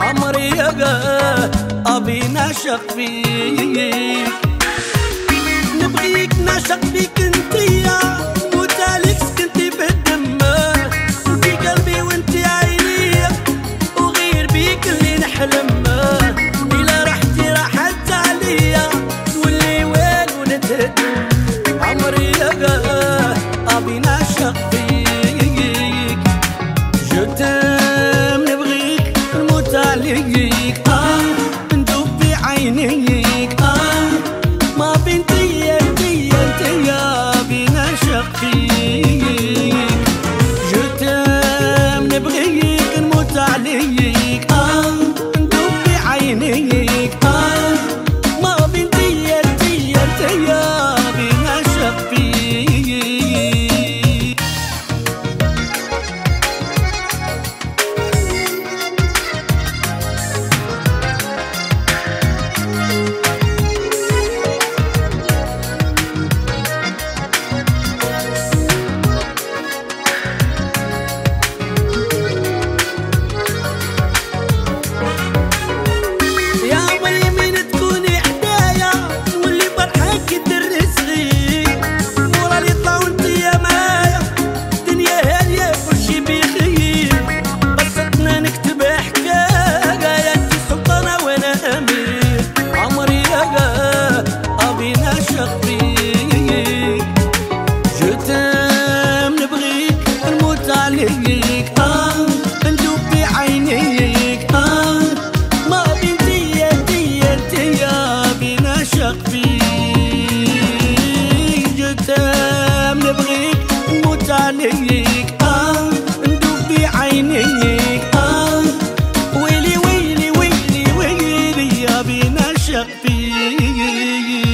عمري يا أبي نعشق فيك. نبغيك نعشق فيك أنت يا Nghĩ عينيك. آه ندوب عينيك. آه ويلي ويلي ويلي ويلي يا بنا شقفيك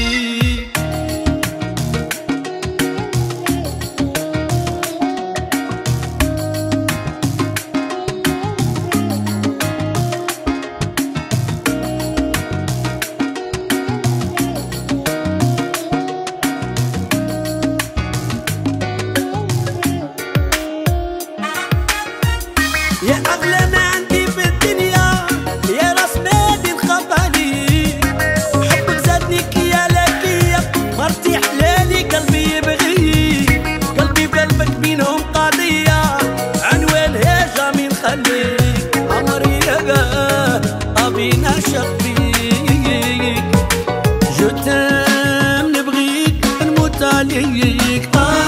عليك.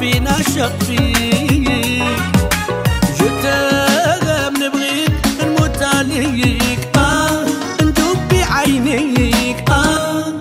بينا شقفيك جتاب نبغيك نموت عليك آه ندوب بعينيك آه